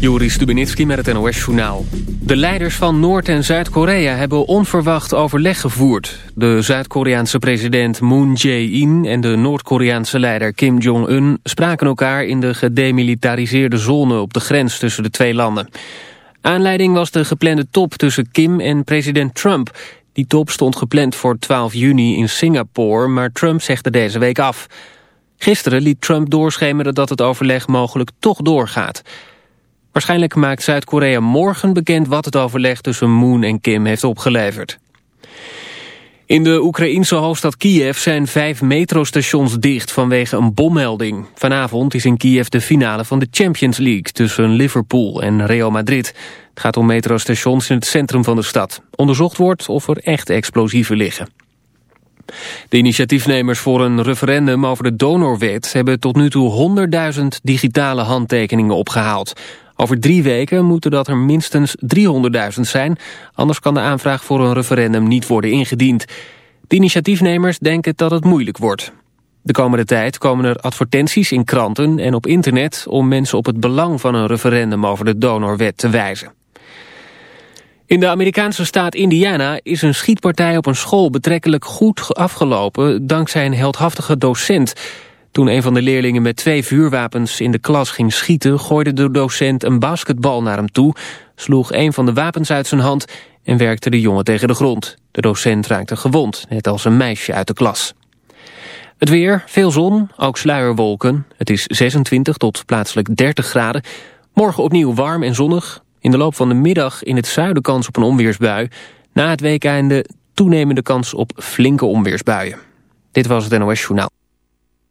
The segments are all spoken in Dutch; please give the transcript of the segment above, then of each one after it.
Juri Stubenitski met het NOS-journaal. De leiders van Noord- en Zuid-Korea hebben onverwacht overleg gevoerd. De Zuid-Koreaanse president Moon Jae-in en de Noord-Koreaanse leider Kim Jong-un... spraken elkaar in de gedemilitariseerde zone op de grens tussen de twee landen. Aanleiding was de geplande top tussen Kim en president Trump. Die top stond gepland voor 12 juni in Singapore, maar Trump zegde deze week af. Gisteren liet Trump doorschemeren dat het overleg mogelijk toch doorgaat... Waarschijnlijk maakt Zuid-Korea morgen bekend wat het overleg tussen Moon en Kim heeft opgeleverd. In de Oekraïense hoofdstad Kiev zijn vijf metrostations dicht vanwege een bommelding. Vanavond is in Kiev de finale van de Champions League tussen Liverpool en Real Madrid. Het gaat om metrostations in het centrum van de stad. Onderzocht wordt of er echt explosieven liggen. De initiatiefnemers voor een referendum over de donorwet... hebben tot nu toe 100.000 digitale handtekeningen opgehaald. Over drie weken moeten dat er minstens 300.000 zijn... anders kan de aanvraag voor een referendum niet worden ingediend. De initiatiefnemers denken dat het moeilijk wordt. De komende tijd komen er advertenties in kranten en op internet... om mensen op het belang van een referendum over de donorwet te wijzen. In de Amerikaanse staat Indiana is een schietpartij op een school betrekkelijk goed afgelopen dankzij een heldhaftige docent. Toen een van de leerlingen met twee vuurwapens in de klas ging schieten... gooide de docent een basketbal naar hem toe... sloeg een van de wapens uit zijn hand en werkte de jongen tegen de grond. De docent raakte gewond, net als een meisje uit de klas. Het weer, veel zon, ook sluierwolken. Het is 26 tot plaatselijk 30 graden. Morgen opnieuw warm en zonnig. In de loop van de middag in het zuiden kans op een onweersbui. Na het weekeinde toenemende kans op flinke onweersbuien. Dit was het NOS Journaal.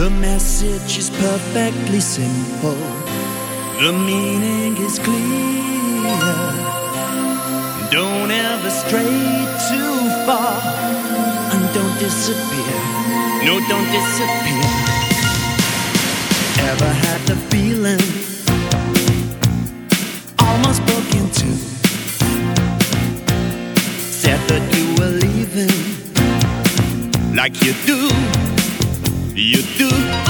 The message is perfectly simple. The meaning is clear. Don't ever stray too far. And don't disappear. No, don't disappear. Ever had the feeling almost broke into? Said that you were leaving like you do. You do.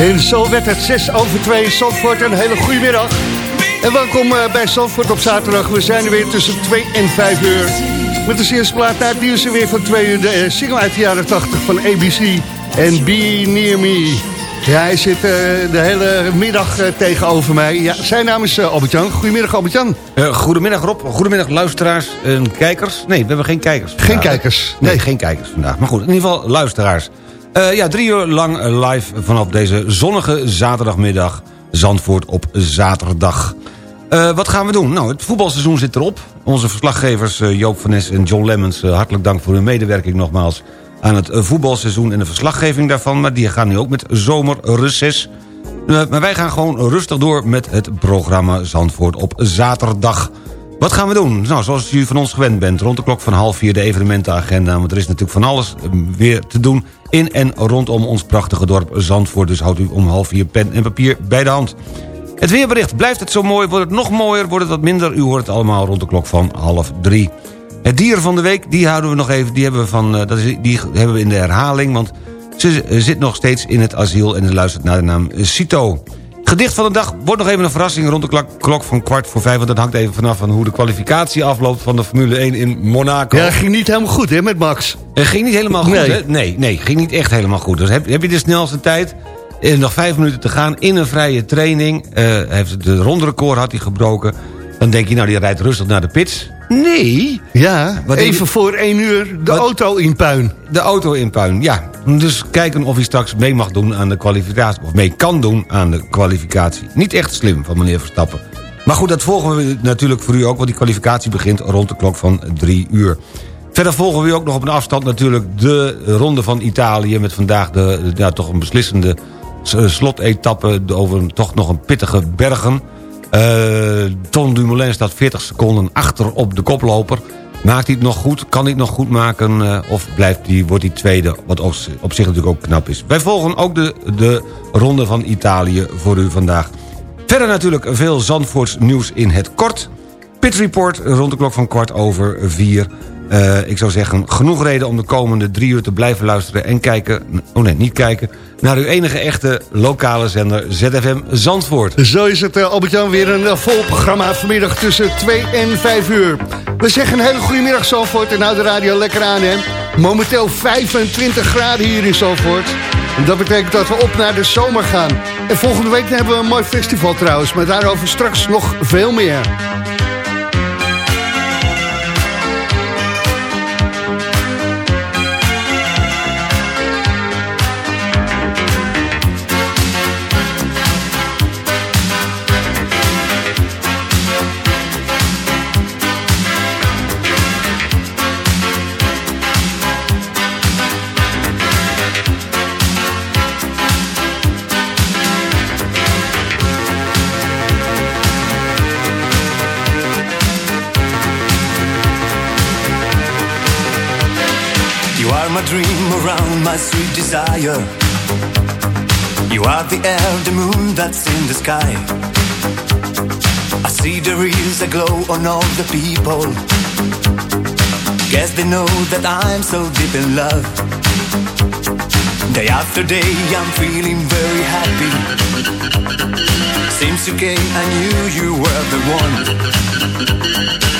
En zo werd het 6 over 2 Zandvoort. Een hele goede middag. En welkom eh, bij Zandvoort op zaterdag. We zijn er weer tussen 2 en 5 uur. Met de eerste plaat naar het nieuws weer van 2 uur. De eh, single uit de jaren 80 van ABC en Be Near Me. Ja, hij zit eh, de hele middag tegenover mij. Ja, zijn naam is Albert-Jan. Goedemiddag Albert-Jan. Goedemiddag Rob, goedemiddag luisteraars en kijkers. Nee, we hebben geen kijkers. Geen kijkers. Nee, Nee. geen kijkers vandaag. Maar goed, in ieder geval luisteraars. Eh, ja, drie uur lang live vanaf deze zonnige zaterdagmiddag. Zandvoort op zaterdag. Eh, wat gaan we doen? Nou, het voetbalseizoen zit erop. Onze verslaggevers eh, Joop van Nes en John Lemmens... hartelijk dank voor hun medewerking nogmaals... aan het voetbalseizoen en de verslaggeving daarvan. Maar die gaan nu ook met zomerreces. Maar wij gaan gewoon rustig door met het programma Zandvoort op zaterdag. Wat gaan we doen? Nou, zoals u van ons gewend bent, rond de klok van half vier de evenementenagenda. Want er is natuurlijk van alles eh, weer te doen in en rondom ons prachtige dorp Zandvoort. Dus houdt u om half vier pen en papier bij de hand. Het weerbericht, blijft het zo mooi, wordt het nog mooier, wordt het wat minder. U hoort het allemaal rond de klok van half drie. Het dier van de week, die houden we nog even, die hebben we, van, eh, dat is, die hebben we in de herhaling... want ze eh, zit nog steeds in het asiel en ze luistert naar de naam Cito. Gedicht van de dag wordt nog even een verrassing rond de klok, van kwart voor vijf... want dat hangt even vanaf van hoe de kwalificatie afloopt van de Formule 1 in Monaco. Ja, ging niet helemaal goed hè, met Max. Het ging niet helemaal goed, Nee. hè? Nee, nee, ging niet echt helemaal goed. Dus heb, heb je de snelste tijd... eh, nog vijf minuten te gaan in een vrije training... eh, heeft de rondrecord had hij gebroken... dan denk je, nou, die rijdt rustig naar de pits. Nee, Ja, Wat even voor één uur de Wat- auto in puin. de auto in puin, ja. Dus kijken of hij straks mee mag doen aan de kwalificatie... of mee kan doen aan de kwalificatie. Niet echt slim van meneer Verstappen. Maar goed, dat volgen we natuurlijk voor u ook... want die kwalificatie begint rond de klok van drie uur. Verder volgen we u ook nog op een afstand natuurlijk... de ronde van Italië met vandaag de, ja, toch een beslissende slotetappe... over toch nog een pittige bergen... Eh Ton Dumoulin staat 40 seconden achter op de koploper. Maakt hij het nog goed? Kan hij het nog goed maken? eh, of blijft hij, wordt hij tweede? Wat op, op zich natuurlijk ook knap is. Wij volgen ook de, de ronde van Italië voor u vandaag. Verder natuurlijk veel Zandvoorts nieuws in het kort. Pit Report rond de klok van kwart over vier. Eh, ik zou zeggen, genoeg reden om de komende drie uur te blijven luisteren... en kijken, oh nee, niet kijken... naar uw enige echte lokale zender ZFM Zandvoort. Zo is het, eh, Albert-Jan, weer een eh, vol programma vanmiddag tussen 2 en 5 uur. We zeggen een hele goede middag, Zandvoort, en hou de radio lekker aan, hè. Momenteel 25 graden hier in Zandvoort. En dat betekent dat we op naar de zomer gaan. En volgende week hebben we een mooi festival trouwens, maar daarover straks nog veel meer. My sweet desire. You are the the moon that's in the sky. I see the rays that glow on all the people. Guess they know that I'm so deep in love. Day after day, I'm feeling very happy. Since you came, I knew you were the one.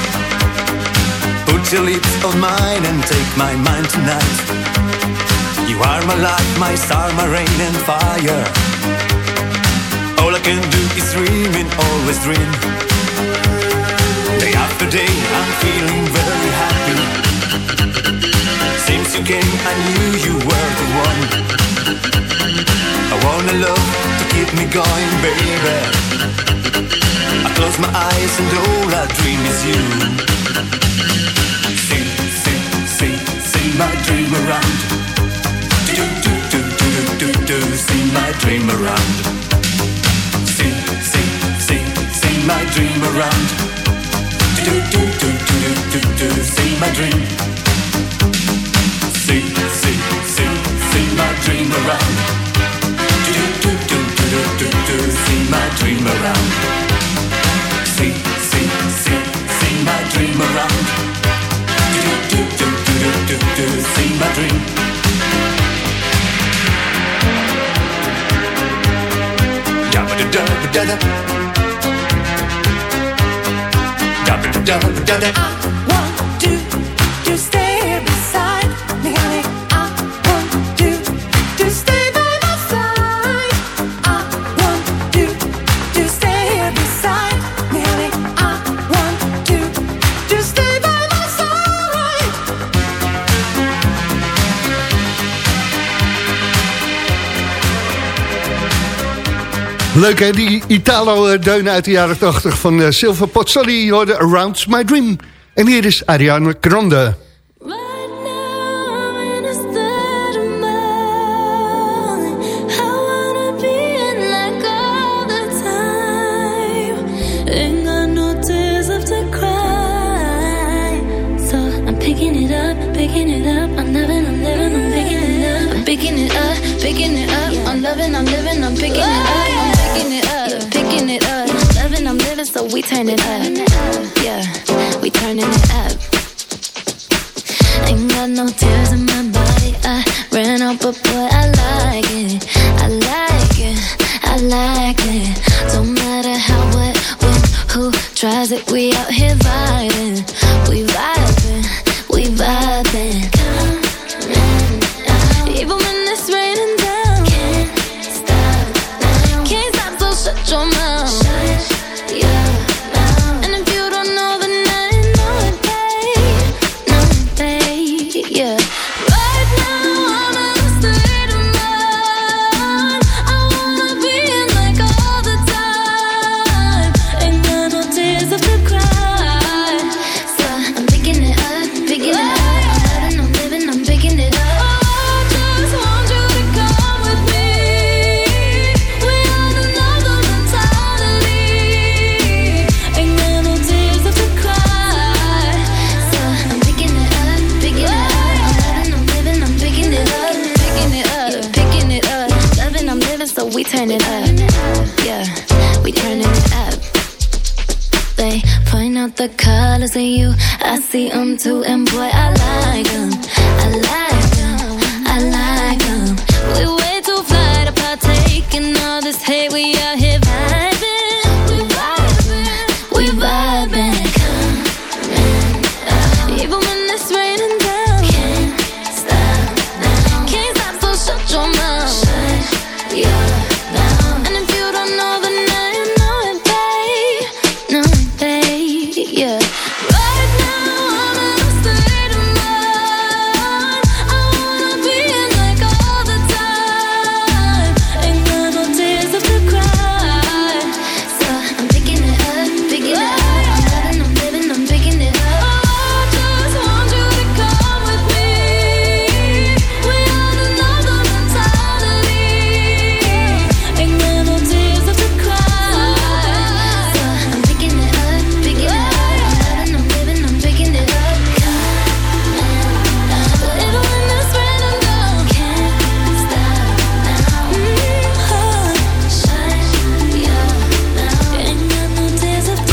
Put your lips on mine and take my mind tonight. You are my light, my star, my rain and fire. All I can do is dream and always dream. Day after day, I'm feeling very happy. Since you came, I knew you were the one. I wanna love to keep me going, baby. I close my eyes and all I dream is you. Sing, sing, sing, sing my dream around. Do, do, do, do, do, do, do, sing my dream around. Sing, sing, sing, sing my dream around. Do, do, do, do, do, do, do, sing my dream. Sing, sing, sing, sing my dream around. Do, do, do, do, do, do, do, sing my dream around. Sing, sing, sing, sing my dream around. Do, do, do, do, do, do, do, do sing my dream. Dabba-da-dabba-da-da. Dabba-da-dabba-da-da. want you to stay Leuk hè, die Italo-deunen uit de jaren 80 van eh, Silver Pozzoli. Je hoorde Around My Dream. En hier is Ariana Grande. We out here vibing. We vibing.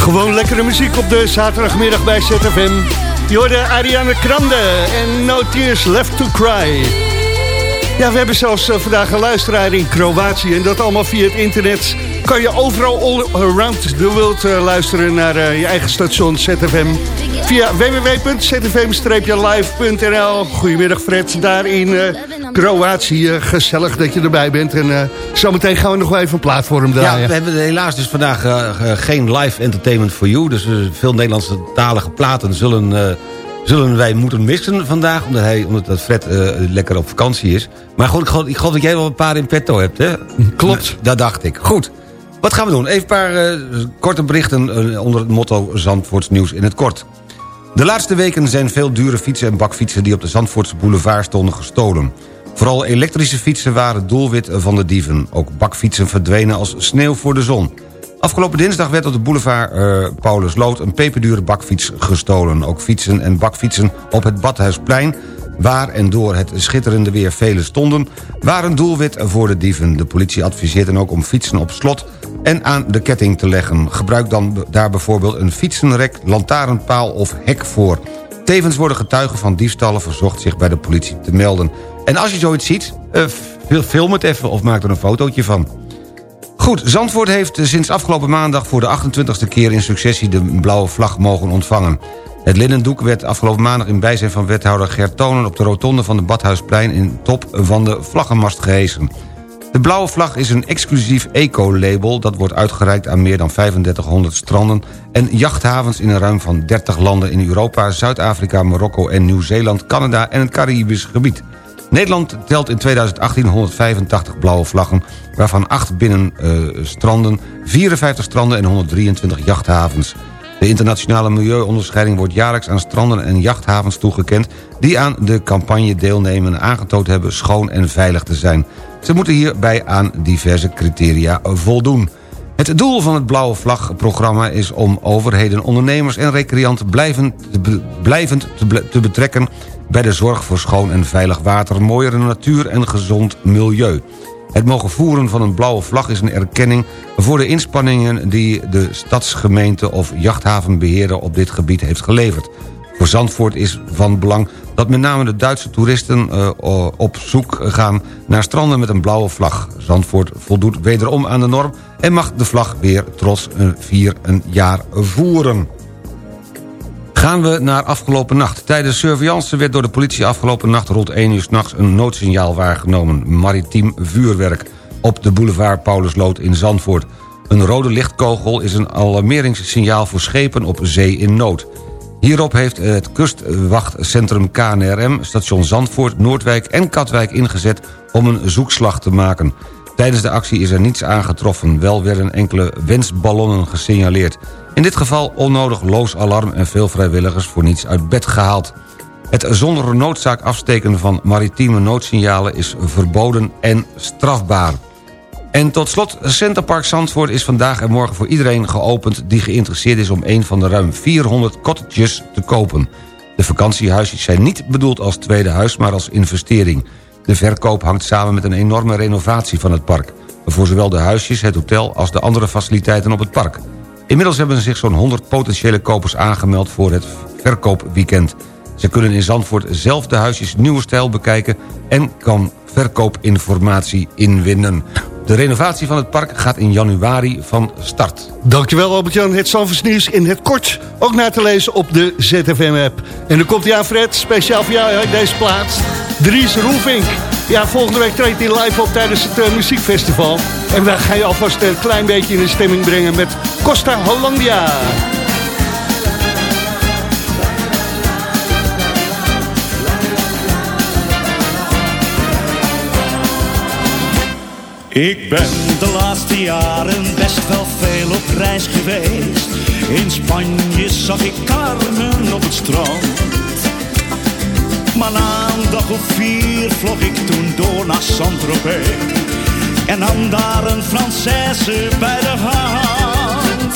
Gewoon lekkere muziek op de zaterdagmiddag bij ZFM. Je hoorde Ariana Grande en No Tears Left to Cry. Ja, we hebben zelfs eh, vandaag een luisteraar in Kroatië... en dat allemaal via het internet. kan je overal all around the world eh, luisteren naar eh, je eigen station ZFM. Via www.zfm-live.nl Goedemiddag Fred, daar in eh, Kroatië. Gezellig dat je erbij bent. En eh, zometeen gaan we nog wel even een plaat voor hem Ja, draaien. we hebben helaas dus vandaag eh, eh, geen live entertainment for you. Dus veel Nederlandse talige platen zullen, zullen wij moeten missen vandaag. Omdat, hij, omdat dat Fred lekker op vakantie is. Maar goed, ik geloof, ik geloof dat jij wel een paar in petto hebt, hè? Klopt. Dat dacht ik. Goed. Wat gaan we doen? Even een paar korte berichten onder het motto Zandvoorts nieuws in het kort. De laatste weken zijn veel dure fietsen en bakfietsen... die op de Zandvoortse boulevard stonden gestolen. Vooral elektrische fietsen waren doelwit van de dieven. Ook bakfietsen verdwenen als sneeuw voor de zon. Afgelopen dinsdag werd op de boulevard eh, Paulus Lood... een peperdure bakfiets gestolen. Ook fietsen en bakfietsen op het Badhuisplein... waar en door het schitterende weer vele stonden... waren doelwit voor de dieven. De politie adviseert dan ook om fietsen op slot en aan de ketting te leggen. Gebruik dan daar bijvoorbeeld een fietsenrek, lantaarnpaal of hek voor. Tevens worden getuigen van diefstallen verzocht zich bij de politie te melden. En als je zoiets ziet, eh, fil- film het even of maak er een fotootje van. Goed, Zandvoort heeft sinds afgelopen maandag voor de 28e keer in successie de blauwe vlag mogen ontvangen. Het linnendoek werd afgelopen maandag in bijzijn van wethouder Gert Tonen... op de rotonde van de Badhuisplein in top van de vlaggenmast gehesen. De blauwe vlag is een exclusief eco-label... dat wordt uitgereikt aan meer dan 3500 stranden... en jachthavens in een ruim van 30 landen in Europa... Zuid-Afrika, Marokko en Nieuw-Zeeland, Canada en het Caribisch gebied. Nederland telt in 2018 185 blauwe vlaggen... waarvan 8 binnen eh, stranden, 54 stranden en 123 jachthavens. De internationale milieuonderscheiding wordt jaarlijks aan stranden en jachthavens toegekend... die aan de campagne deelnemen en aangetoond hebben schoon en veilig te zijn. Ze moeten hierbij aan diverse criteria voldoen. Het doel van het Blauwe Vlag-programma is om overheden, ondernemers en recreanten blijvend te, betrekken bij de zorg voor schoon en veilig water, mooiere natuur en gezond milieu. Het mogen voeren van een blauwe vlag is een erkenning voor de inspanningen die de stadsgemeente of jachthavenbeheerder op dit gebied heeft geleverd. Voor Zandvoort is van belang dat met name de Duitse toeristen eh, op zoek gaan naar stranden met een blauwe vlag. Zandvoort voldoet wederom aan de norm en mag de vlag weer trots een vier een jaar voeren. Gaan we naar afgelopen nacht. Tijdens surveillance werd door de politie afgelopen nacht rond 1 uur s'nachts een noodsignaal waargenomen. Maritiem vuurwerk op de boulevard Paulusloot in Zandvoort. Een rode lichtkogel is een alarmeringssignaal voor schepen op zee in nood. Hierop heeft het kustwachtcentrum KNRM, station Zandvoort, Noordwijk en Katwijk ingezet om een zoekslag te maken. Tijdens de actie is er niets aangetroffen. Wel werden enkele wensballonnen gesignaleerd. In dit geval onnodig loos alarm en veel vrijwilligers voor niets uit bed gehaald. Het zonder noodzaak afsteken van maritieme noodsignalen is verboden en strafbaar. En tot slot, Centerpark Zandvoort is vandaag en morgen voor iedereen geopend... die geïnteresseerd is om een van de ruim 400 cottages te kopen. De vakantiehuisjes zijn niet bedoeld als tweede huis, maar als investering. De verkoop hangt samen met een enorme renovatie van het park. Voor zowel de huisjes, het hotel als de andere faciliteiten op het park. Inmiddels hebben zich zo'n 100 potentiële kopers aangemeld voor het verkoopweekend. Ze kunnen in Zandvoort zelf de huisjes nieuwe stijl bekijken... en kan verkoopinformatie inwinnen. De renovatie van het park gaat in januari van start. Dankjewel Albert-Jan, het Zandvoorts nieuws in het kort. Ook na te lezen op de ZFM-app. En dan komt hij aan Fred, speciaal voor jou uit deze plaats. Dries Roelvink. Ja, volgende week treedt hij live op tijdens het eh, muziekfestival. En we gaan je alvast een klein beetje in de stemming brengen met Costa Hollandia. Ik ben de laatste jaren best wel veel op reis geweest. In Spanje zag ik Carmen op het strand. Maar na een dag of vier vlog ik toen door naar Saint-Tropez. En nam daar een Française bij de hand.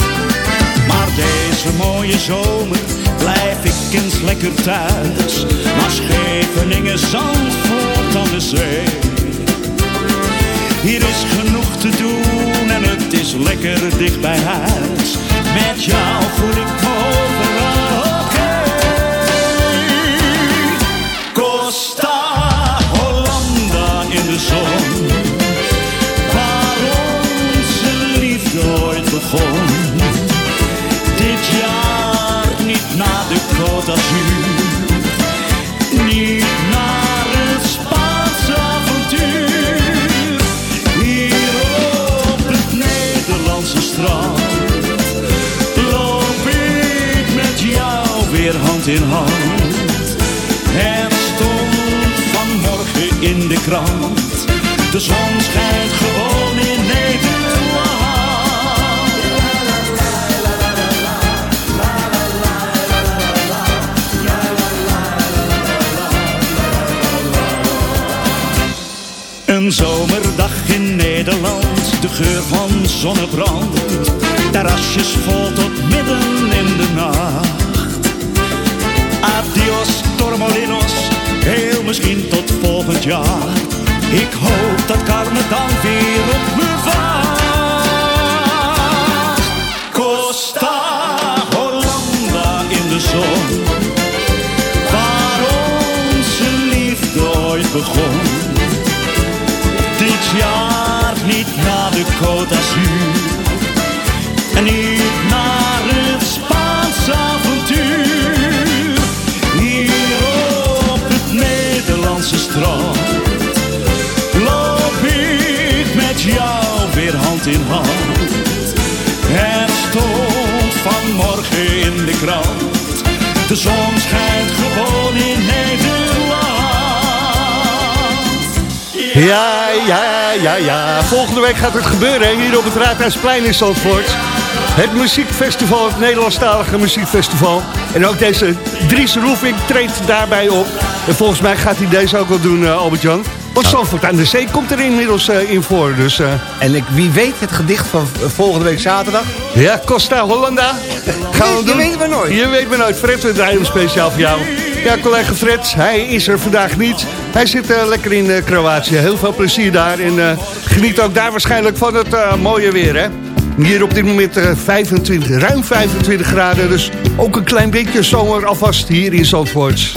Maar deze mooie zomer blijf ik eens lekker thuis. Naar Scheveningen, Zandvoort aan de zee. Hier is genoeg te doen en het is lekker dicht bij huis. Met jou voel ik me overal Costa Hollanda in de zon. Waar onze liefde ooit begon. Dit jaar niet na de Côte hand in hand. Het stond vanmorgen in de krant. De zon schijnt gewoon in Nederland. Een zomerdag in Nederland, de geur van zonnebrand. Terrasjes vol tot midden in de nacht. Tormolinos, heel misschien tot volgend jaar. Ik hoop dat Carme dan weer op me wacht. Costa Hollanda in de zon, waar onze liefde ooit begon. In. Het stond vanmorgen in de krant, de zon schijnt gewoon in Nederland. Ja, ja, ja, ja. Volgende week gaat het gebeuren hier op het Raadhuisplein in Zandvoort. Het muziekfestival, het Nederlandstalige muziekfestival. En ook deze Dries Roefing treedt daarbij op. En volgens mij gaat hij deze ook wel doen, eh, Albert-Jan. Want Zandvoort aan de Zee komt er inmiddels eh, in voor. Dus, eh, En ik, wie weet het gedicht van volgende week zaterdag? ja, Costa Hollanda. Gaan we Je doen. weet maar nooit. Je weet maar nooit. Fred, we draaien hem speciaal voor jou. Ja, collega Fred, hij is er vandaag niet. Hij zit eh, lekker in Kroatië. Heel veel plezier daar. En geniet ook daar waarschijnlijk van het mooie weer, hè? Hier op dit moment eh, 25, ruim 25 graden. Dus ook een klein beetje zomer alvast hier in Zandvoort.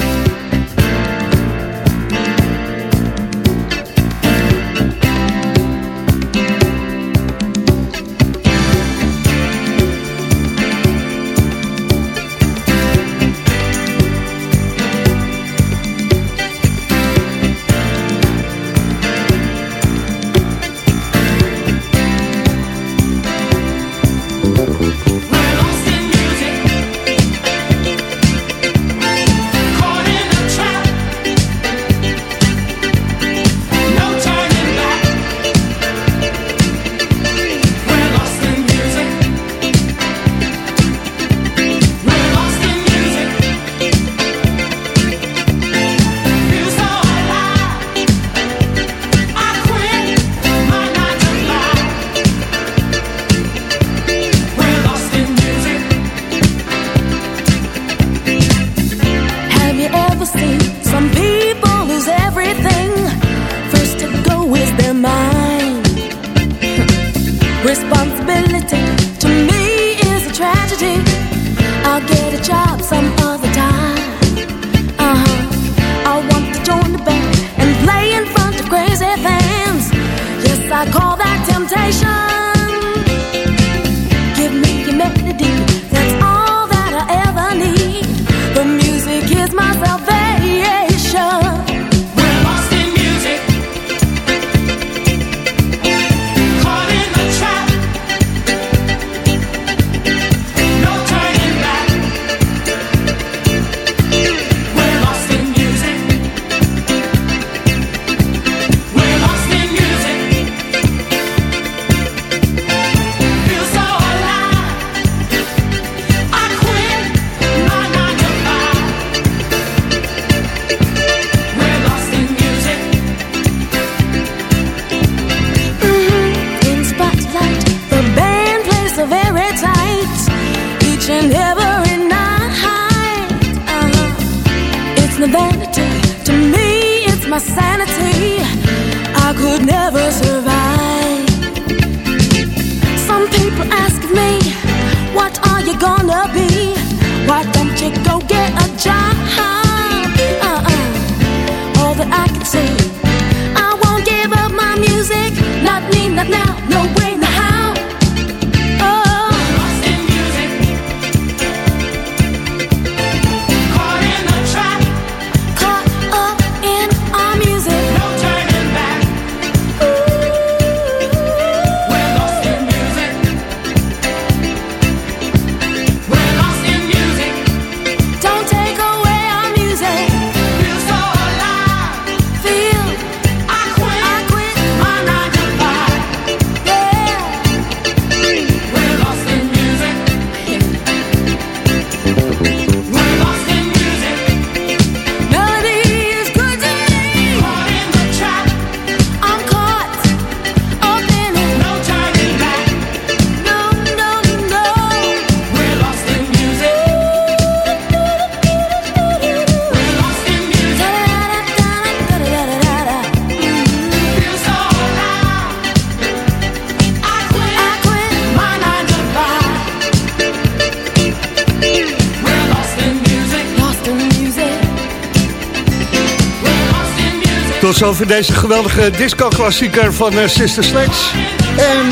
Tot zover deze geweldige disco-klassieker van eh, Sister Sledge. En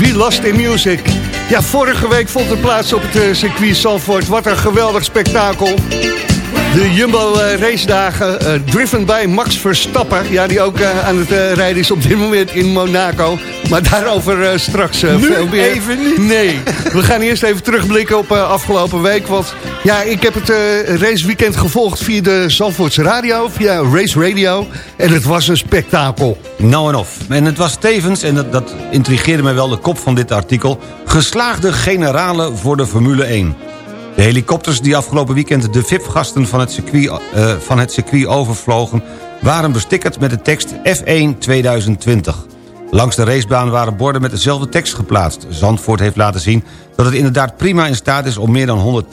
We Lost in Music. Ja, vorige week vond het plaats op het eh, circuit Zandvoort. Wat een geweldig spektakel. De Jumbo eh, race dagen, driven bij Max Verstappen. Ja, die ook aan het rijden is op dit moment in Monaco. Maar daarover eh, straks eh, Nu veel meer. even niet. Nee, we gaan eerst even terugblikken op eh, afgelopen week. Want ja, ik heb het eh, raceweekend gevolgd via de Zandvoortse radio, via Race Radio. En het was een spektakel. Nou en of. En het was tevens, en dat, dat intrigeerde mij wel de kop van dit artikel... geslaagde generale voor de Formule 1. De helikopters die afgelopen weekend de VIP-gasten van, het circuit, eh, van het circuit overvlogen... waren bestikkerd met de tekst F1 2020. Langs de racebaan waren borden met dezelfde tekst geplaatst. Zandvoort heeft laten zien dat het inderdaad prima in staat is... om meer dan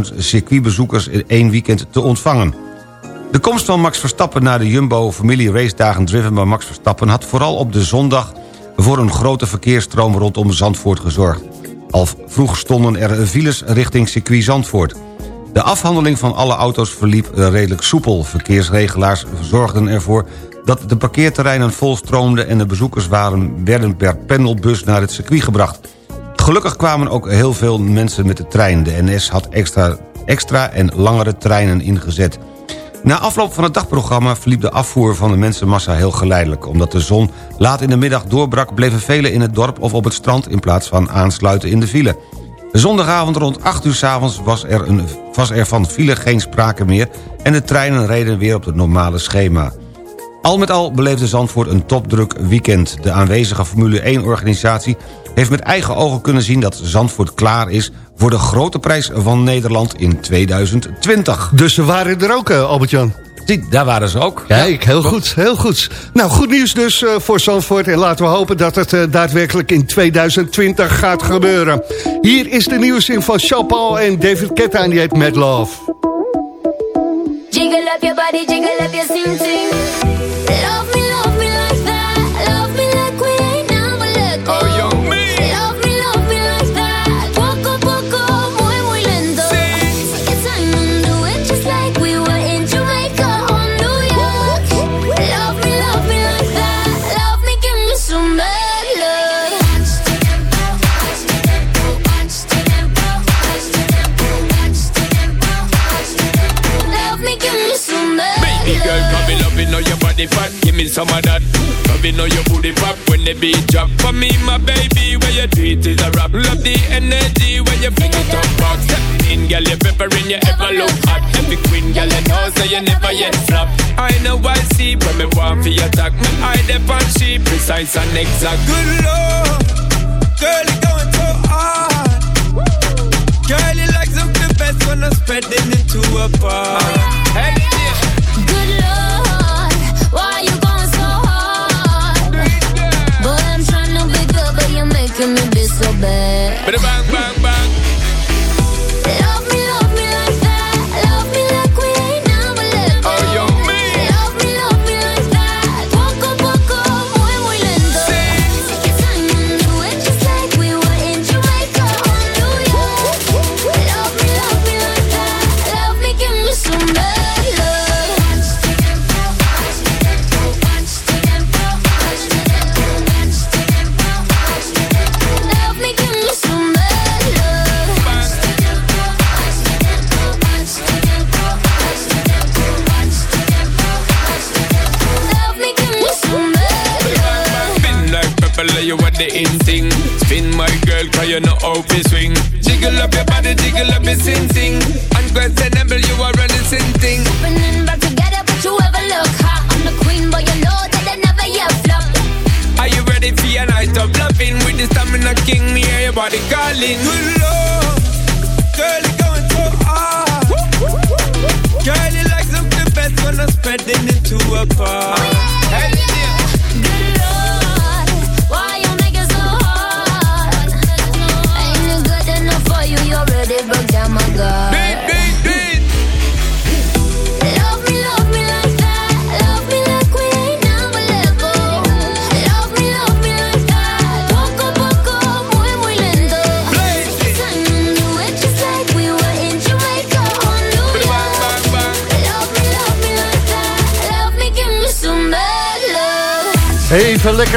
110.000 circuitbezoekers in één weekend te ontvangen. De komst van Max Verstappen naar de Jumbo Familie Race Dagen Driven by Max Verstappen... had vooral op de zondag voor een grote verkeersstroom rondom Zandvoort gezorgd. Al vroeg stonden er files richting circuit Zandvoort. De afhandeling van alle auto's verliep redelijk soepel. Verkeersregelaars zorgden ervoor dat de parkeerterreinen volstroomden... en de bezoekers waren, werden per pendelbus naar het circuit gebracht. Gelukkig kwamen ook heel veel mensen met de trein. De NS had extra, extra en langere treinen ingezet. Na afloop van het dagprogramma verliep de afvoer van de mensenmassa heel geleidelijk. Omdat de zon laat in de middag doorbrak... bleven velen in het dorp of op het strand... in plaats van aansluiten in de file. Zondagavond rond 8 uur 's avonds was, was er van file geen sprake meer... en de treinen reden weer op het normale schema. Al met al beleefde Zandvoort een topdruk weekend. De aanwezige Formule 1-organisatie heeft met eigen ogen kunnen zien... dat Zandvoort klaar is voor de grote prijs van Nederland in 2020. Dus ze waren er ook, eh, Albert-Jan. Zie, daar waren ze ook. Kijk, heel goed, heel goed. Nou, goed nieuws dus eh, voor Zandvoort. En laten we hopen dat het eh, daadwerkelijk in 2020 gaat gebeuren. Hier is de nieuwszin van Jean-Paul en David Ketta en die heet Mad Love. Jiggle up your body, jiggle up your sing sing. Love me, love me body fat. Give me some of that. Love, you know your booty pop when the beat drop. For me, my baby, where you do it is a rap. Love the energy when you bring it up back. In girl, you peppering, you ever look hot. Every queen, girl, you know, so you never yet flop. I know I see when me want for your attack. Me eye dep on she precise and exact. Good lord, girl, you going so hard. Girl, you like something best when I'm spreading it to a bar. Hey, yeah. Good Lord, making me be so bad. Bang, bang, bang.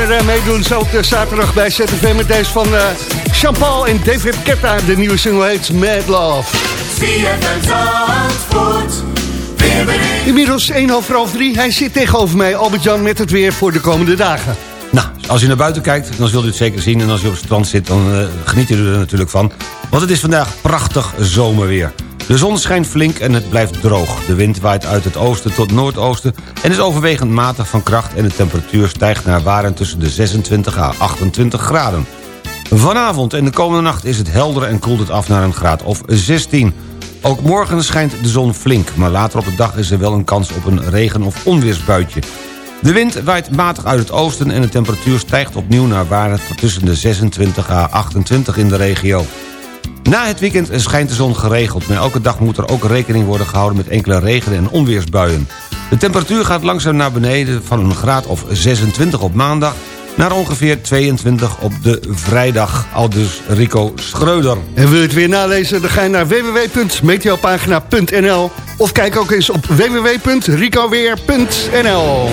Lekker eh, meedoen. Zo op de zaterdag bij ZFM met deze van uh, Jean-Paul en David Ketta. De nieuwe single heet Mad Love. Inmiddels 1 half half 3. Hij zit tegenover mij, Albert-Jan, met het weer voor de komende dagen. Nou, als u naar buiten kijkt, dan zult u het zeker zien. En als u op het strand zit, dan uh, geniet u er natuurlijk van. Want het is vandaag prachtig zomerweer. De zon schijnt flink en het blijft droog. De wind waait uit het oosten tot noordoosten... en is overwegend matig van kracht... en de temperatuur stijgt naar waren tussen de 26 à 28 graden. Vanavond en de komende nacht is het helder en koelt het af naar een graad of 16. Ook morgen schijnt de zon flink... maar later op de dag is er wel een kans op een regen- of onweersbuitje. De wind waait matig uit het oosten en de temperatuur stijgt opnieuw naar waarde tussen de 26 à 28 in de regio. Na het weekend schijnt de zon geregeld, maar elke dag moet er ook rekening worden gehouden met enkele regen- en onweersbuien. De temperatuur gaat langzaam naar beneden van een graad of 26 op maandag naar ongeveer 22 op de vrijdag. Aldus Rico Schreuder. En wil je het weer nalezen? Dan ga je naar www.meteopagina.nl of kijk ook eens op www.ricoweer.nl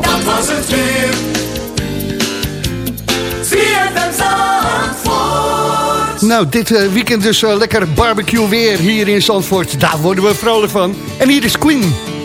Dat was het weer. ZFM Zandvoort. Nou, dit uh, weekend dus uh, lekker barbecue weer hier in Zandvoort. Daar worden we vrolijk van. En hier is Queen.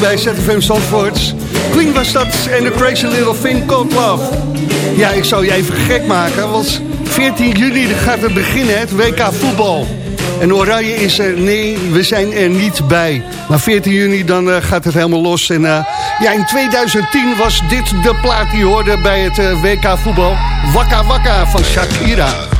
Bij ZFM Zandvoort. Queen was dat en The Crazy Little Thing Called Love. Ja, ik zou je even gek maken, want 14 juni gaat het beginnen, het WK voetbal. En Oranje is er, nee, we zijn er niet bij. Maar 14 juni dan uh, gaat het helemaal los. En uh, ja, in 2010 was dit de plaat die hoorde bij het uh, WK voetbal. Wakka Wakka van Shakira.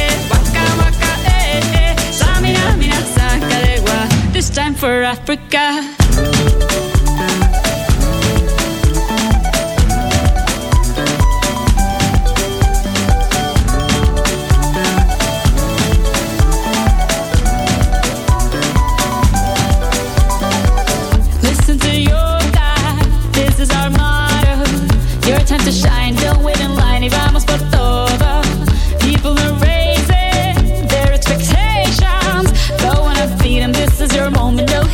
For Africa.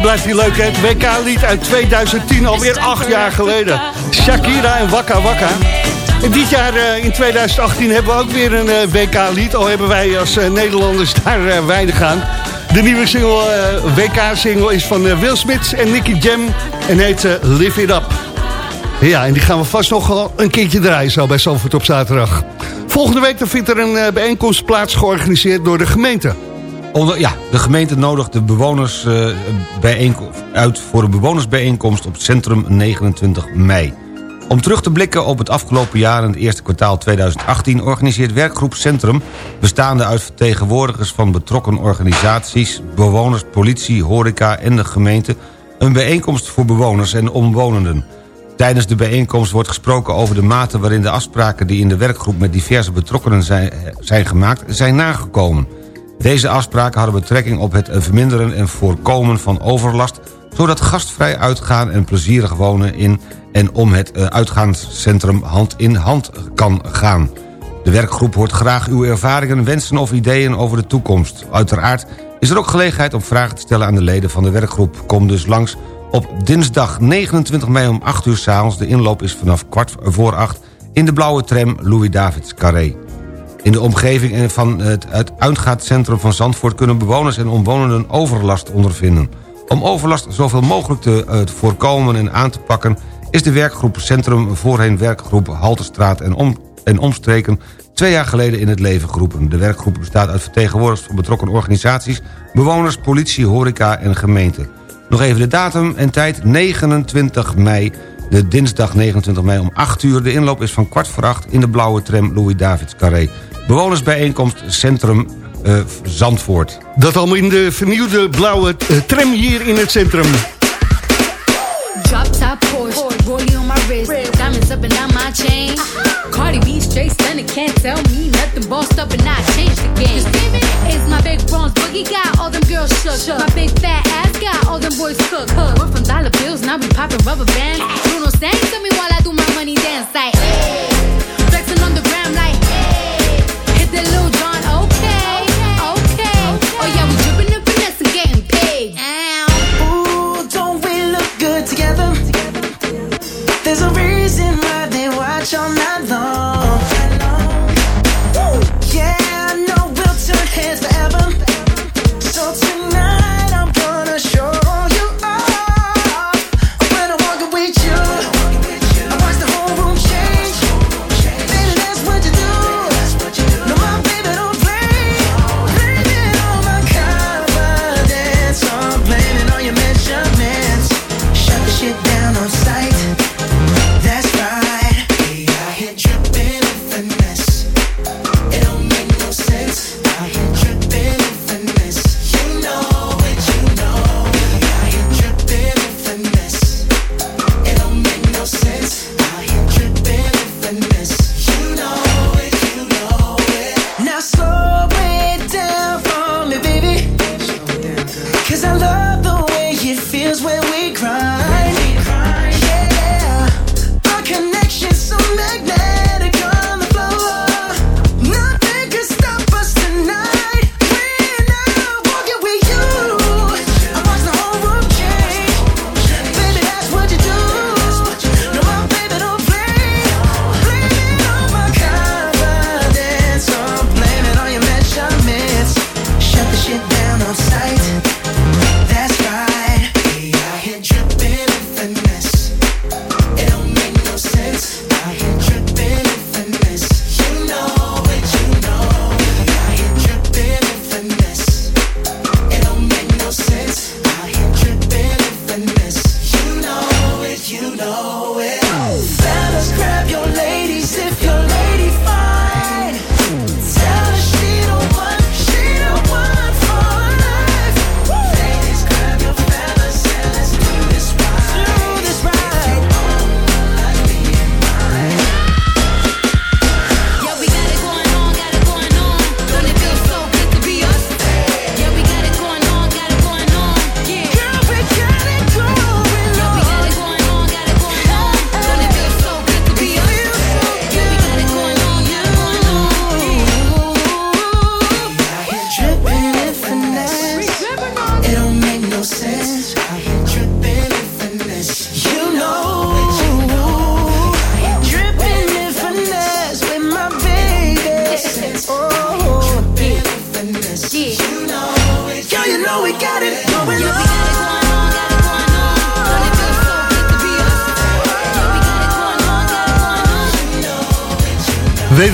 blijft hij leuk, hè? Het WK-lied uit 2010, alweer acht jaar geleden. Shakira en Waka Waka. En dit jaar, eh, in 2018, hebben we ook weer een eh, WK-lied. Al hebben wij als eh, Nederlanders daar weinig aan. De nieuwe single, WK-single is van Will Smith en Nicky Jam. En heet Live It Up. Ja, en die gaan we vast nog een keertje draaien zo bij Zalvoort op zaterdag. Volgende week dan vindt er een bijeenkomst plaats georganiseerd door de gemeente. Ja, de gemeente nodigt de bewoners eh, uit voor een bewonersbijeenkomst op Centrum 29 mei. Om terug te blikken op het afgelopen jaar in het eerste kwartaal 2018... organiseert werkgroep Centrum, bestaande uit vertegenwoordigers van betrokken organisaties... bewoners, politie, horeca en de gemeente... een bijeenkomst voor bewoners en omwonenden. Tijdens de bijeenkomst wordt gesproken over de mate waarin de afspraken... die in de werkgroep met diverse betrokkenen zijn, zijn gemaakt, zijn nagekomen. Deze afspraken hadden betrekking op het verminderen en voorkomen van overlast... zodat gastvrij uitgaan en plezierig wonen in en om het eh, uitgaanscentrum hand in hand kan gaan. De werkgroep hoort graag uw ervaringen, wensen of ideeën over de toekomst. Uiteraard is er ook gelegenheid om vragen te stellen aan de leden van de werkgroep. Kom dus langs op dinsdag 29 mei om 8 uur s'avonds. De inloop is vanaf kwart voor 8 in de blauwe tram Louis Davids Carré. In de omgeving van het, uitgaatcentrum van Zandvoort... kunnen bewoners en omwonenden overlast ondervinden. Om overlast zoveel mogelijk te, eh, voorkomen en aan te pakken... is de werkgroep Centrum voorheen werkgroep Halterstraat en, om, en omstreken... twee jaar geleden in het leven geroepen. De werkgroep bestaat uit vertegenwoordigers van betrokken organisaties... bewoners, politie, horeca en gemeente. Nog even de datum en tijd, 29 mei... De dinsdag 29 mei om 8 uur. De inloop is van kwart voor 8 in de blauwe tram Louis Davids Carré. Bewonersbijeenkomst Centrum eh, Zandvoort. Dat allemaal in de vernieuwde blauwe eh, tram hier in het centrum. Drop top Porsche, rollie on my wrist, diamonds up and down my chain. Cardi B straight stunning, can't tell me nothing. Bossed up and I changed the game. It's my big bronze boogie got all them girls shook. My big fat ass got all them boys cook. We're from dollar bills, now we popping rubber bands. Bruno sang to me while I do my money dance like. Hey.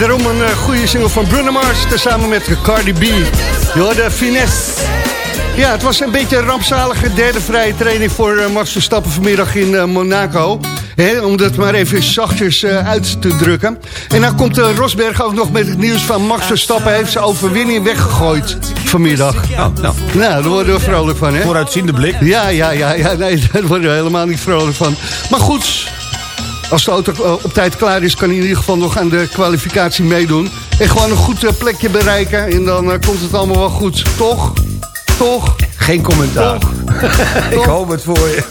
Wederom een eh, goede single van Bruno Mars, tezamen met Cardi B. de finesse. Ja, het was een beetje een rampzalige derde vrije training voor eh, Max Verstappen vanmiddag in eh, Monaco. Om dat maar even zachtjes uit te drukken. En dan komt Rosberg ook nog met het nieuws van Max Verstappen... heeft zijn overwinning weggegooid vanmiddag. Oh, nou. Nou, daar worden we vrolijk van, hè? Vooruitziende blik. Ja, ja, ja, ja nee, daar worden we helemaal niet vrolijk van. Maar goed, als de auto eh, op tijd klaar is... kan hij in ieder geval nog aan de kwalificatie meedoen. En gewoon een goed eh, plekje bereiken. En dan eh, komt het allemaal wel goed. Toch? Toch? Geen commentaar. Ik hoop het voor je.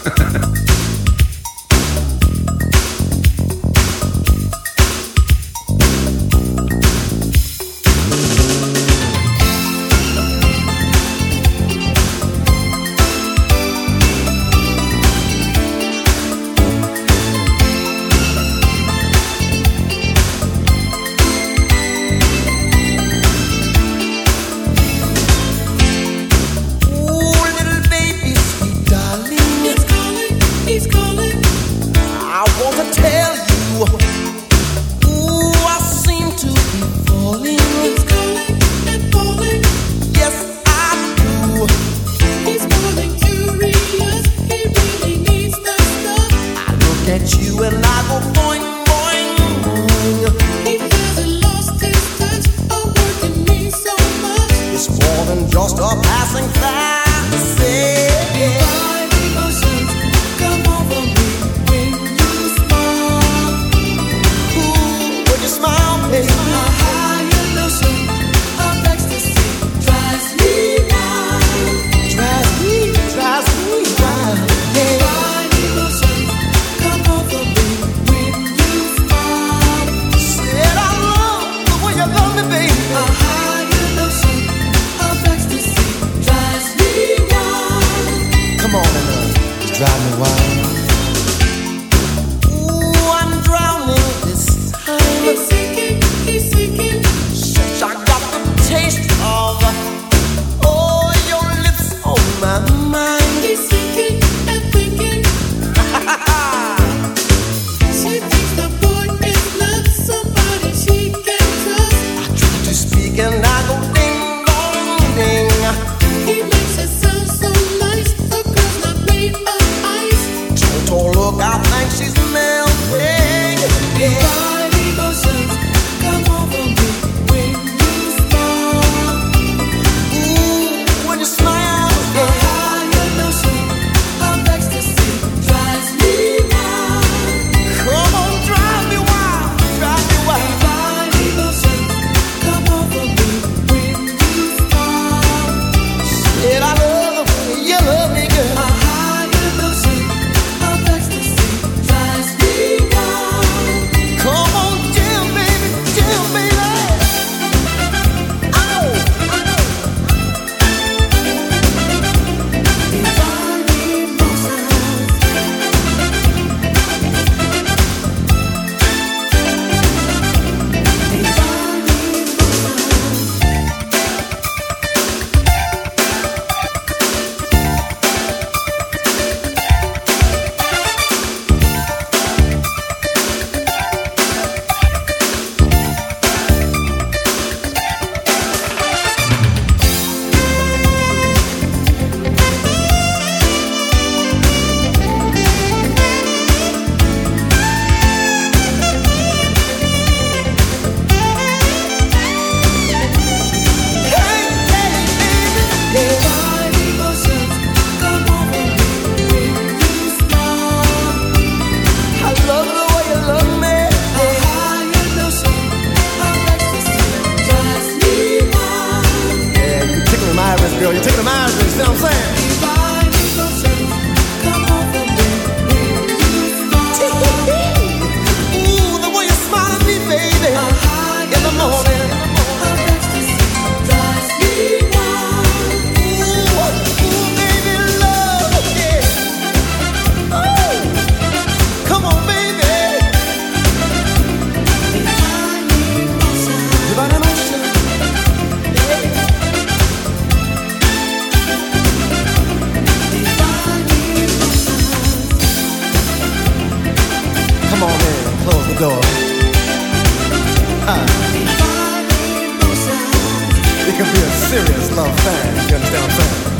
Serious love fan. You understand what I'm saying?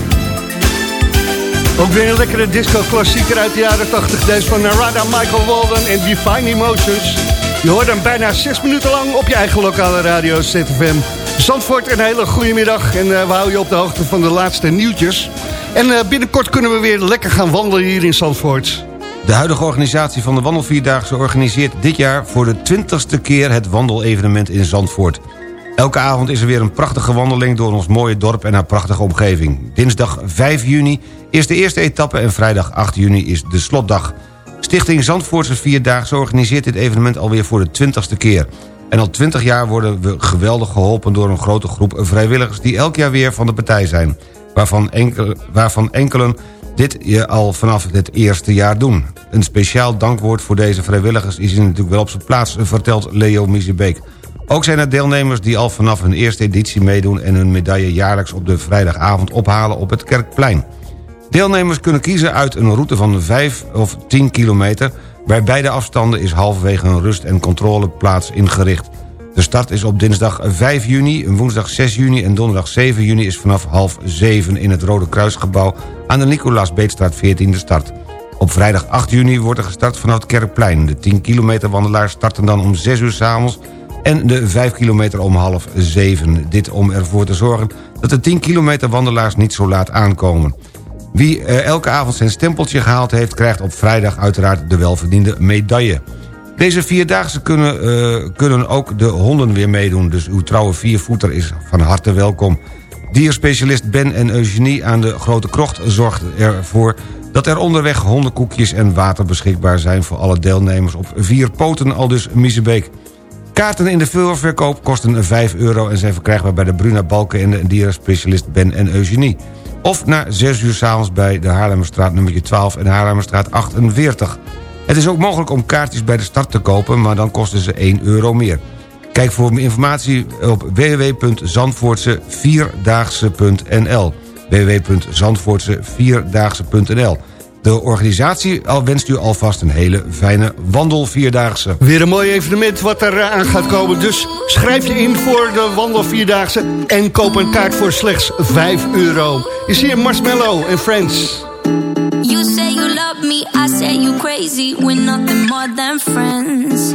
Ook weer een lekkere disco-klassieker uit de jaren 80. Deze van Narada, Michael Walden en Divine Emotions. Je hoort hem bijna zes minuten lang op je eigen lokale radio ZFM. Zandvoort, een hele goede middag. En eh, we houden je op de hoogte van de laatste nieuwtjes. En eh, binnenkort kunnen we weer lekker gaan wandelen hier in Zandvoort. De huidige organisatie van de Wandelvierdaagse organiseert dit jaar voor de twintigste keer het wandelevenement in Zandvoort. Elke avond is er weer een prachtige wandeling door ons mooie dorp en haar prachtige omgeving. Dinsdag 5 juni is de eerste etappe en vrijdag 8 juni is de slotdag. Stichting Zandvoortse Vierdaagse organiseert dit evenement alweer voor de twintigste keer. En al twintig jaar worden we geweldig geholpen door een grote groep vrijwilligers... die elk jaar weer van de partij zijn. Waarvan, enkele, waarvan enkelen dit je al vanaf het eerste jaar doen. Een speciaal dankwoord voor deze vrijwilligers is natuurlijk wel op zijn plaats... vertelt Leo Miezebeek. Ook zijn er deelnemers die al vanaf hun eerste editie meedoen... en hun medaille jaarlijks op de vrijdagavond ophalen op het Kerkplein. Deelnemers kunnen kiezen uit een route van 5 of 10 kilometer... bij beide afstanden is halverwege een rust- en controleplaats ingericht. De start is op dinsdag 5 juni, woensdag 6 juni en donderdag 7 juni... is vanaf half 7 in het Rode Kruisgebouw aan de Nicolaas Beetstraat 14 de start. Op vrijdag 8 juni wordt er gestart vanaf het Kerkplein. De 10 kilometer wandelaars starten dan om 6 uur s'avonds en de 5 kilometer om half 7. Dit om ervoor te zorgen dat de 10 kilometer wandelaars niet zo laat aankomen. Wie eh, elke avond zijn stempeltje gehaald heeft... krijgt op vrijdag uiteraard de welverdiende medaille. Deze vierdaagse kunnen, eh, kunnen ook de honden weer meedoen... dus uw trouwe viervoeter is van harte welkom. Dierspecialist Ben en Eugenie aan de Grote Krocht zorgt ervoor... dat er onderweg hondenkoekjes en water beschikbaar zijn... voor alle deelnemers op vier poten, al dus Miezebeek. Kaarten in de voorverkoop kosten 5 euro... en zijn verkrijgbaar bij de Bruna Balken en de dierenspecialist Ben en Eugenie. Of na 6 uur s'avonds bij de Haarlemmerstraat nummer 12 en Haarlemmerstraat 48. Het is ook mogelijk om kaartjes bij de start te kopen... maar dan kosten ze 1 euro meer. Kijk voor meer informatie op www.zandvoortsevierdaagse.nl www.zandvoortsevierdaagse.nl De organisatie al wenst u alvast een hele fijne wandelvierdaagse. Weer een mooi evenement wat er eh, aan gaat komen. Dus schrijf je in voor de wandelvierdaagse en koop een kaart voor slechts 5 euro. Is hier Marshmallow en Friends. You say you love me, I say you crazy. We're nothing more than friends.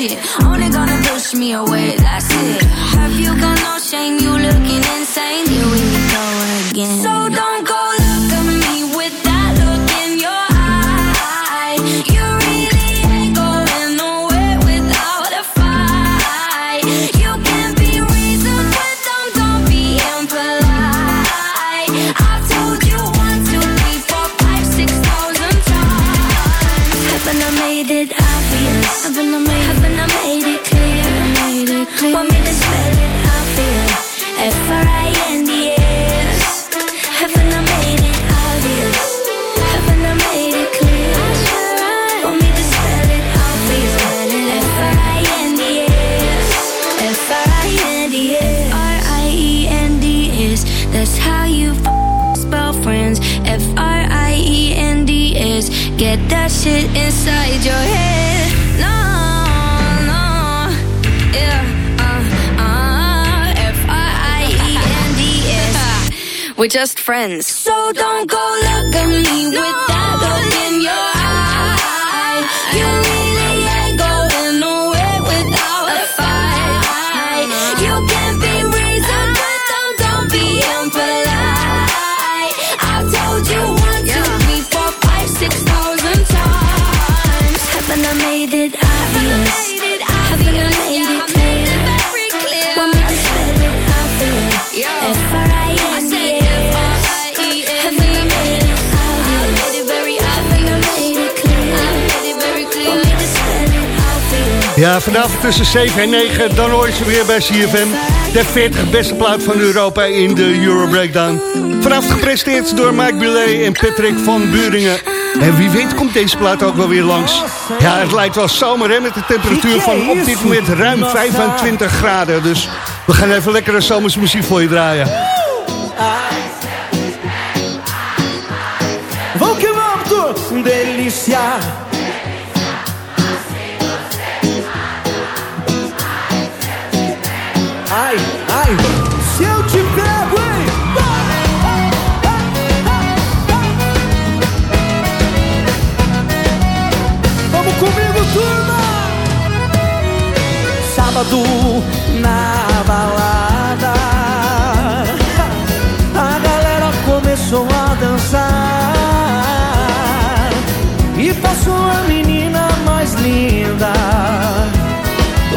shit. Only gonna push me away, We're just friends. So don't go look at me no. with that look in your eye. You really ain't going nowhere without a fight. You can be reasoned, but don't, don't be impolite. I've told you one, yeah. two, three, four, five, six thousand times. Haven't I made it obvious? Haven't I made it clear? Haven't I made it clear? If I Ja, vanavond tussen 7 en 9, dan hoor je ze weer bij CFM. De 40 beste plaat van Europa in de Euro Breakdown. Vanavond gepresenteerd door Mike Billet en Patrick van Buringen. En wie weet komt deze plaat ook wel weer langs. Ja, het lijkt wel zomer hè, met de temperatuur van op dit moment ruim 25 graden. Dus we gaan even lekkere zomersmuziek voor je draaien. Vamos que vamos, delícia. Ai, ai, se eu te pego, hein? Vamos comigo, turma! Sábado na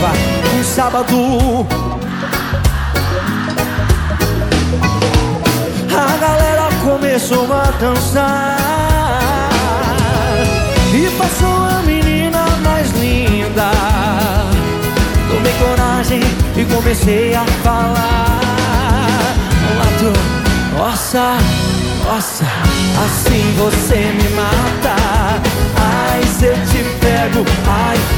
Um sábado. A galera começou a dançar e passou a menina mais linda. Tomei coragem e comecei a falar. Lá tu, nossa, nossa, assim você me mata. Ai, se eu te pego, ai,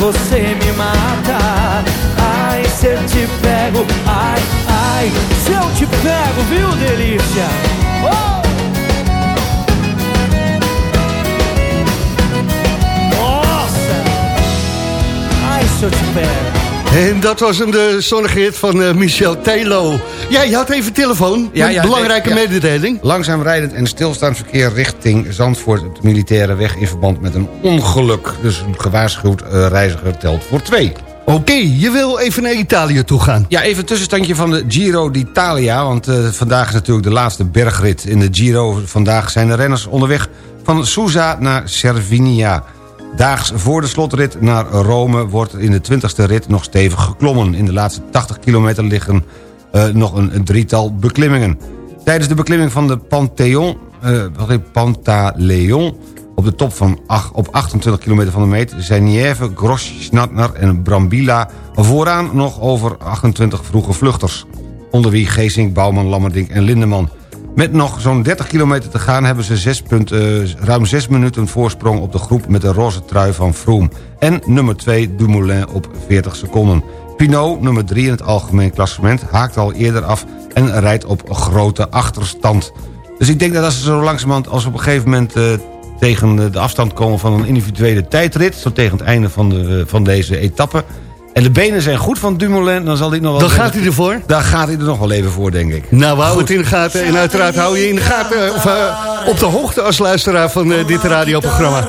Você me mata. Ai, se eu te pego, ai, ai, se eu te pego, viu, delícia? Oh! Nossa! Ai, se eu te pego. En dat was hem, de zonnige hit van eh, Michel Telo. Ja, je had even telefoon. Ja, belangrijke ja. mededeling. Langzaam rijdend en stilstaand verkeer richting Zandvoort... op de militaire weg in verband met een ongeluk. Dus een gewaarschuwd eh, reiziger telt voor twee. Oké, je wil even naar Italië toe gaan. Ja, even een tussenstandje van de Giro d'Italia. Want eh, vandaag is natuurlijk de laatste bergrit in de Giro. Vandaag zijn de renners onderweg van Susa naar Cervinia. Daags voor de slotrit naar Rome wordt in de 20ste rit nog stevig geklommen. In de laatste 80 kilometer liggen nog een, drietal beklimmingen. Tijdens de beklimming van de Pantheon, eh, heet Pantaleon... op de top van op 28 kilometer van de meet... zijn Nieve, Grosschnatner en Brambilla vooraan nog over 28 vroege vluchters. Onder wie Geesink, Bouwman, Lammerdink en Lindeman. Met nog zo'n 30 kilometer te gaan hebben ze 6 punt, eh, ruim 6 minuten voorsprong op de groep met de roze trui van Froome. En nummer 2 Dumoulin op 40 seconden. Pinot, nummer 3 in het algemeen klassement, haakt al eerder af en rijdt op grote achterstand. Dus ik denk dat als ze zo langzamerhand als we op een gegeven moment eh, tegen de- afstand komen van een individuele tijdrit... zo tegen het einde van, de, van deze etappe... en de benen zijn goed van Dumoulin, dan zal hij nog wel... Dan gaat hij ervoor? Dan gaat hij er nog wel even voor, denk ik. Nou, we houden het in de gaten. En uiteraard hou je in de gaten eh, of, eh, op de hoogte als luisteraar van eh, dit radioprogramma.